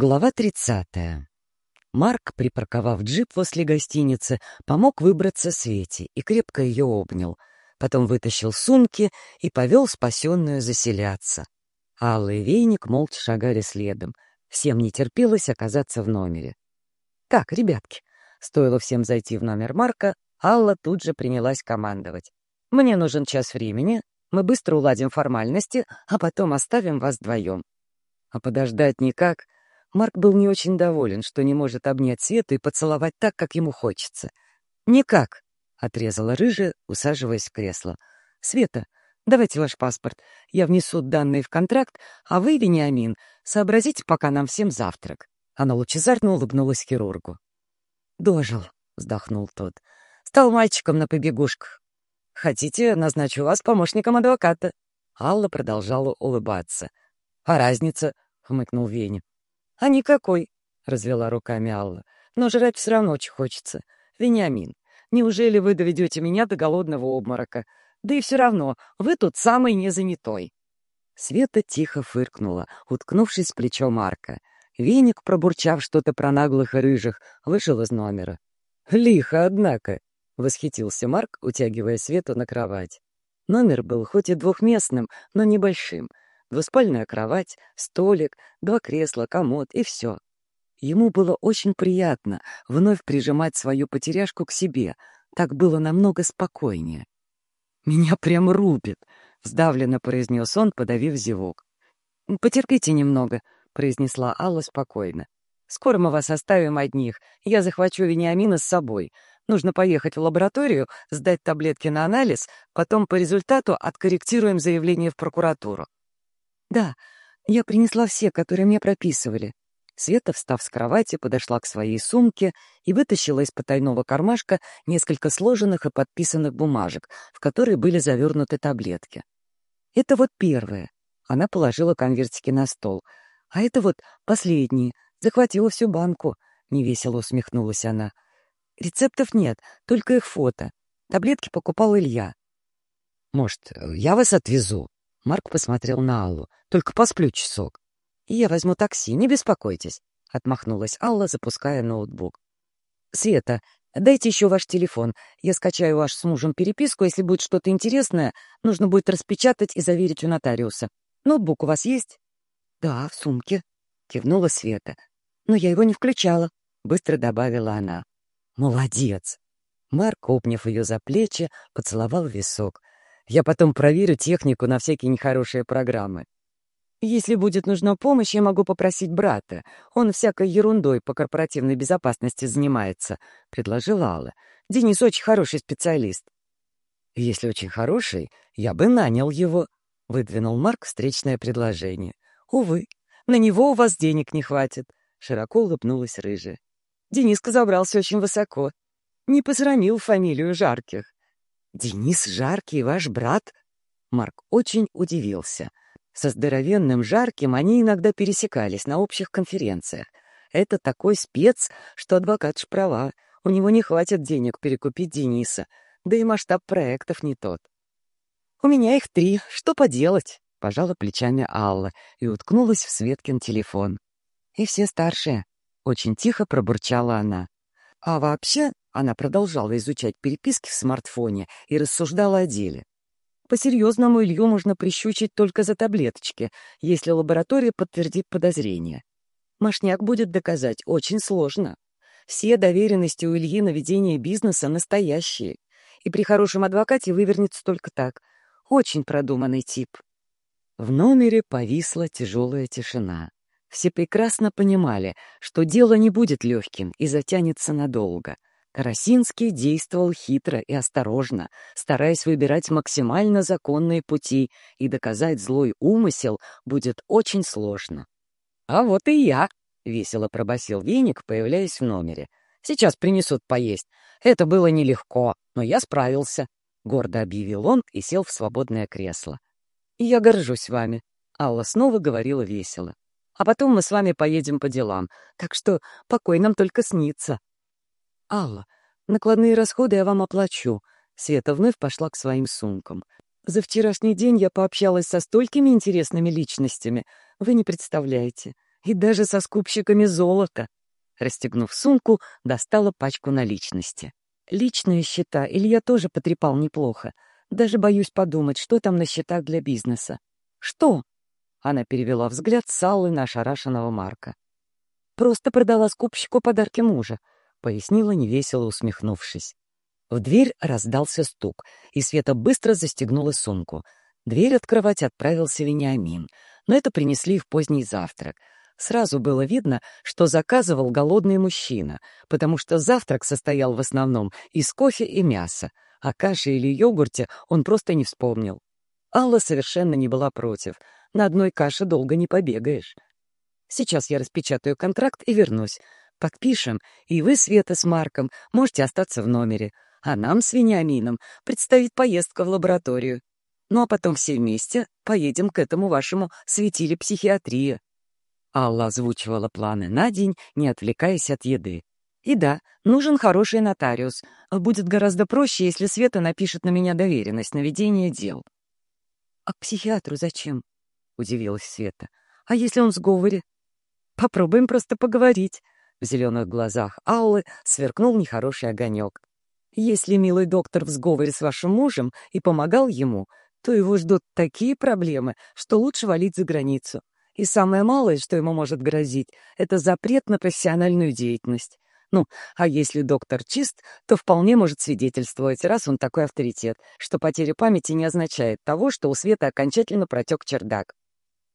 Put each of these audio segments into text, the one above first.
Глава 30. Марк, припарковав джип возле гостиницы, помог выбраться Свете и крепко ее обнял. Потом вытащил сумки и повел спасенную заселяться. Алла и Вейник молча шагали следом. Всем не терпелось оказаться в номере. «Так, ребятки», стоило всем зайти в номер Марка, Алла тут же принялась командовать. «Мне нужен час времени, мы быстро уладим формальности, а потом оставим вас вдвоем». А подождать никак — Марк был не очень доволен, что не может обнять Свету и поцеловать так, как ему хочется. «Никак», — отрезала рыжая, усаживаясь в кресло. «Света, давайте ваш паспорт. Я внесу данные в контракт, а вы, Вениамин, сообразите пока нам всем завтрак». Она лучезарно улыбнулась хирургу. «Дожил», — вздохнул тот. «Стал мальчиком на побегушках. Хотите, назначу вас помощником адвоката?» Алла продолжала улыбаться. «А разница?» — хмыкнул Веня. «А никакой», — развела руками Алла. «Но жрать все равно очень хочется. Вениамин, неужели вы доведете меня до голодного обморока? Да и все равно, вы тут самый незанятой». Света тихо фыркнула, уткнувшись в плечо Марка. Веник, пробурчав что-то про наглых и рыжих, вышел из номера. «Лихо, однако!» — восхитился Марк, утягивая Свету на кровать. Номер был хоть и двухместным, но небольшим — Двуспальная кровать, столик, два кресла, комод и все. Ему было очень приятно вновь прижимать свою потеряшку к себе. Так было намного спокойнее. «Меня прям рубит», — сдавленно произнес он, подавив зевок. «Потерпите немного», — произнесла Алла спокойно. «Скоро мы вас оставим одних. Я захвачу Вениамина с собой. Нужно поехать в лабораторию, сдать таблетки на анализ, потом по результату откорректируем заявление в прокуратуру. «Да, я принесла все, которые мне прописывали». Света, встав с кровати, подошла к своей сумке и вытащила из потайного кармашка несколько сложенных и подписанных бумажек, в которые были завернуты таблетки. «Это вот первое». Она положила конвертики на стол. «А это вот последние. Захватила всю банку», — невесело усмехнулась она. «Рецептов нет, только их фото. Таблетки покупал Илья». «Может, я вас отвезу?» Марк посмотрел на Аллу. «Только посплю часок». «Я возьму такси, не беспокойтесь», — отмахнулась Алла, запуская ноутбук. «Света, дайте еще ваш телефон. Я скачаю ваш с мужем переписку. Если будет что-то интересное, нужно будет распечатать и заверить у нотариуса. Ноутбук у вас есть?» «Да, в сумке», — кивнула Света. «Но я его не включала», — быстро добавила она. «Молодец!» Марк, обняв ее за плечи, поцеловал висок. Я потом проверю технику на всякие нехорошие программы. Если будет нужна помощь, я могу попросить брата. Он всякой ерундой по корпоративной безопасности занимается», — предложила Алла. «Денис очень хороший специалист». «Если очень хороший, я бы нанял его», — выдвинул Марк встречное предложение. «Увы, на него у вас денег не хватит», — широко улыбнулась рыжая. Дениска забрался очень высоко. Не посрамил фамилию Жарких. «Денис Жаркий, ваш брат?» Марк очень удивился. Со здоровенным Жарким они иногда пересекались на общих конференциях. Это такой спец, что адвокат шпрова. У него не хватит денег перекупить Дениса, да и масштаб проектов не тот. «У меня их три, что поделать?» — пожала плечами Алла и уткнулась в Светкин телефон. «И все старшие», — очень тихо пробурчала она. «А вообще она продолжала изучать переписки в смартфоне и рассуждала о деле. По-серьезному Илью можно прищучить только за таблеточки, если лаборатория подтвердит подозрение. Машняк будет доказать очень сложно. Все доверенности у Ильи на ведение бизнеса настоящие. И при хорошем адвокате вывернется только так. Очень продуманный тип. В номере повисла тяжелая тишина. Все прекрасно понимали, что дело не будет легким и затянется надолго — Карасинский действовал хитро и осторожно, стараясь выбирать максимально законные пути, и доказать злой умысел будет очень сложно. «А вот и я!» — весело пробасил веник, появляясь в номере. «Сейчас принесут поесть. Это было нелегко, но я справился», — гордо объявил он и сел в свободное кресло. «И я горжусь вами», — Алла снова говорила весело. «А потом мы с вами поедем по делам, так что покой нам только снится». «Алла, накладные расходы я вам оплачу». Света вновь пошла к своим сумкам. «За вчерашний день я пообщалась со столькими интересными личностями. Вы не представляете. И даже со скупщиками золота. Расстегнув сумку, достала пачку наличности. Личные счета Илья тоже потрепал неплохо. Даже боюсь подумать, что там на счетах для бизнеса. «Что?» — она перевела взгляд с Аллы на ошарашенного Марка. «Просто продала скупщику подарки мужа», — пояснила невесело усмехнувшись. В дверь раздался стук, и Света быстро застегнула сумку. Дверь открывать отправился Вениамин, но это принесли в поздний завтрак. Сразу было видно, что заказывал голодный мужчина, потому что завтрак состоял в основном из кофе и мяса, а каши или йогурте он просто не вспомнил. Алла совершенно не была против. На одной каше долго не побегаешь. Сейчас я распечатаю контракт и вернусь. Подпишем, и вы, Света, с Марком можете остаться в номере а нам с Вениамином предстоит поездка в лабораторию. Ну а потом все вместе поедем к этому вашему светиле психиатрии. Алла озвучивала планы на день, не отвлекаясь от еды. И да, нужен хороший нотариус. Будет гораздо проще, если Света напишет на меня доверенность на ведение дел. — А к психиатру зачем? — удивилась Света. — А если он в сговоре? — Попробуем просто поговорить. В зеленых глазах Аллы сверкнул нехороший огонек. Если милый доктор в сговоре с вашим мужем и помогал ему, то его ждут такие проблемы, что лучше валить за границу. И самое малое, что ему может грозить, это запрет на профессиональную деятельность. Ну, а если доктор чист, то вполне может свидетельствовать, раз он такой авторитет, что потеря памяти не означает того, что у Света окончательно протек чердак.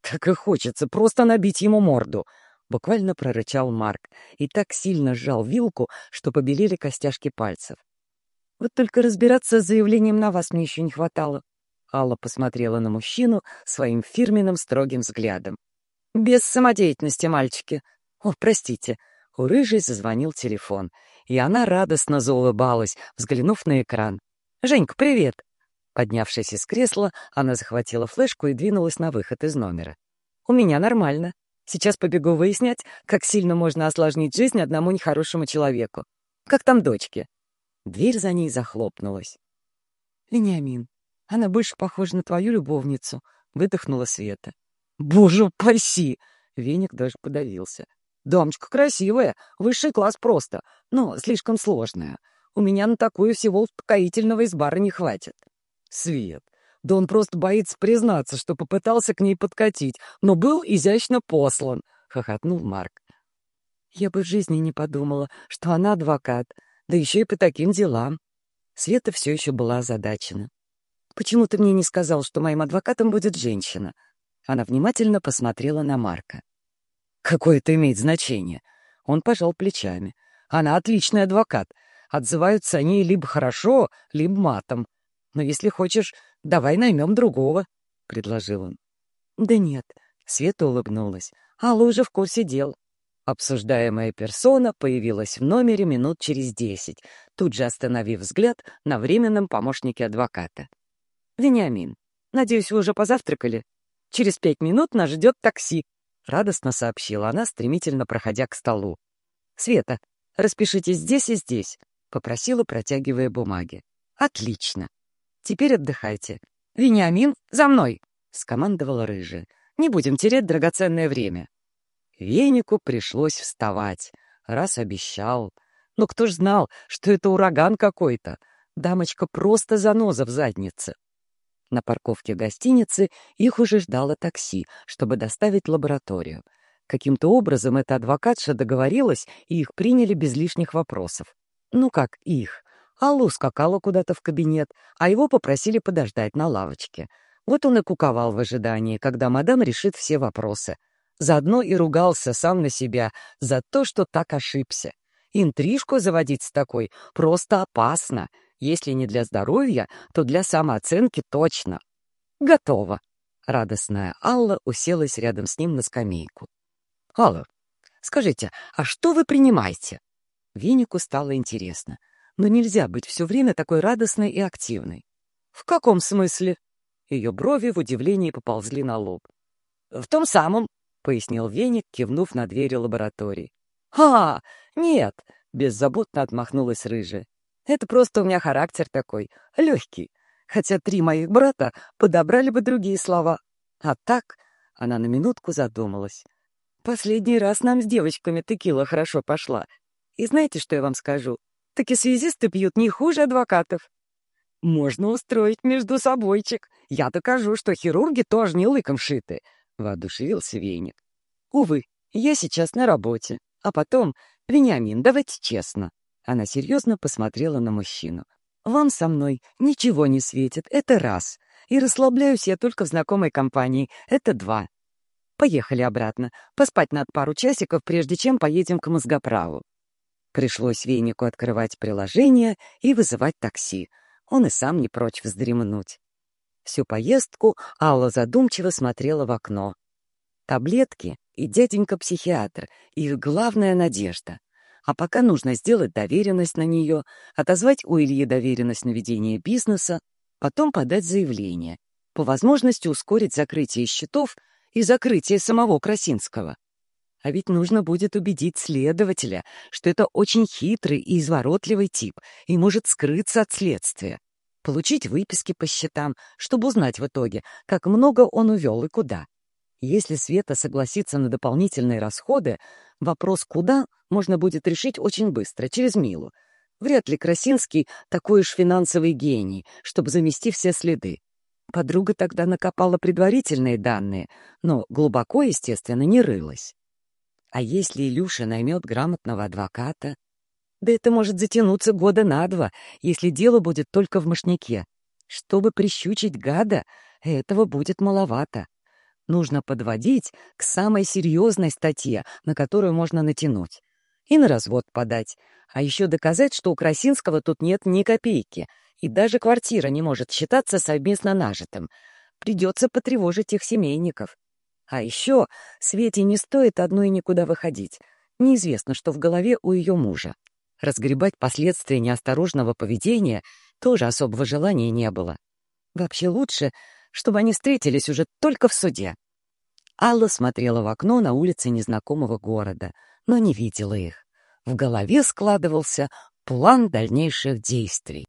«Как и хочется просто набить ему морду!» — буквально прорычал Марк и так сильно сжал вилку, что побелели костяшки пальцев. Вот только разбираться с заявлением на вас мне еще не хватало. Алла посмотрела на мужчину своим фирменным строгим взглядом. «Без самодеятельности, мальчики!» «О, простите!» У рыжей зазвонил телефон, и она радостно заулыбалась, взглянув на экран. «Женька, привет!» Поднявшись из кресла, она захватила флешку и двинулась на выход из номера. «У меня нормально. Сейчас побегу выяснять, как сильно можно осложнить жизнь одному нехорошему человеку. Как там дочки?» Дверь за ней захлопнулась. «Вениамин, она больше похожа на твою любовницу», — выдохнула Света. «Боже упаси!» — веник даже подавился. «Дамочка красивая, высший класс просто, но слишком сложная. У меня на такую всего успокоительного из бара не хватит». «Свет, да он просто боится признаться, что попытался к ней подкатить, но был изящно послан», — хохотнул Марк. «Я бы в жизни не подумала, что она адвокат», да еще и по таким делам. Света все еще была озадачена. «Почему ты мне не сказал, что моим адвокатом будет женщина?» Она внимательно посмотрела на Марка. «Какое это имеет значение?» Он пожал плечами. «Она отличный адвокат. Отзываются они либо хорошо, либо матом. Но если хочешь, давай наймем другого», — предложил он. «Да нет», — Света улыбнулась. «Алла уже в курсе дел. Обсуждаемая персона появилась в номере минут через десять, тут же остановив взгляд на временном помощнике адвоката. «Вениамин, надеюсь, вы уже позавтракали? Через пять минут нас ждет такси», — радостно сообщила она, стремительно проходя к столу. «Света, распишитесь здесь и здесь», — попросила, протягивая бумаги. «Отлично. Теперь отдыхайте. Вениамин, за мной!» — скомандовала рыжая. «Не будем терять драгоценное время». Венику пришлось вставать, раз обещал. Но кто ж знал, что это ураган какой-то? Дамочка просто заноза в заднице. На парковке гостиницы их уже ждало такси, чтобы доставить лабораторию. Каким-то образом эта адвокатша договорилась, и их приняли без лишних вопросов. Ну как их? Алла скакала куда-то в кабинет, а его попросили подождать на лавочке. Вот он и куковал в ожидании, когда мадам решит все вопросы — Заодно и ругался сам на себя за то, что так ошибся. Интрижку заводить с такой просто опасно. Если не для здоровья, то для самооценки точно. Готово. Радостная Алла уселась рядом с ним на скамейку. «Алла, скажите, а что вы принимаете?» Венику стало интересно. Но нельзя быть все время такой радостной и активной. «В каком смысле?» Ее брови в удивлении поползли на лоб. «В том самом, — пояснил Веник, кивнув на двери лаборатории. «А, нет!» — беззаботно отмахнулась рыжая. «Это просто у меня характер такой, легкий. Хотя три моих брата подобрали бы другие слова. А так...» — она на минутку задумалась. Последний раз нам с девочками текила хорошо пошла. И знаете, что я вам скажу? Таки связисты пьют не хуже адвокатов. Можно устроить между собойчик. Я докажу, что хирурги тоже не лыком шиты, — воодушевился веник. Увы, я сейчас на работе. А потом, Вениамин, давайте честно. Она серьезно посмотрела на мужчину. Вам со мной ничего не светит, это раз. И расслабляюсь я только в знакомой компании, это два. Поехали обратно. Поспать над пару часиков, прежде чем поедем к мозгоправу. Пришлось Венику открывать приложение и вызывать такси. Он и сам не прочь вздремнуть. Всю поездку Алла задумчиво смотрела в окно. Таблетки и дяденька-психиатр — их главная надежда. А пока нужно сделать доверенность на нее, отозвать у Ильи доверенность на ведение бизнеса, потом подать заявление, по возможности ускорить закрытие счетов и закрытие самого Красинского. А ведь нужно будет убедить следователя, что это очень хитрый и изворотливый тип и может скрыться от следствия. Получить выписки по счетам, чтобы узнать в итоге, как много он увел и куда. Если Света согласится на дополнительные расходы, вопрос «куда» можно будет решить очень быстро, через Милу. Вряд ли Красинский такой уж финансовый гений, чтобы замести все следы. Подруга тогда накопала предварительные данные, но глубоко, естественно, не рылась. А если Илюша наймет грамотного адвоката? Да это может затянуться года на два, если дело будет только в мошнике. Чтобы прищучить гада, этого будет маловато. Нужно подводить к самой серьезной статье, на которую можно натянуть. И на развод подать. А еще доказать, что у Красинского тут нет ни копейки — и даже квартира не может считаться совместно нажитым. Придется потревожить их семейников. А еще Свете не стоит одной никуда выходить. Неизвестно, что в голове у ее мужа. Разгребать последствия неосторожного поведения тоже особого желания не было. Вообще лучше, чтобы они встретились уже только в суде. Алла смотрела в окно на улице незнакомого города, но не видела их. В голове складывался план дальнейших действий.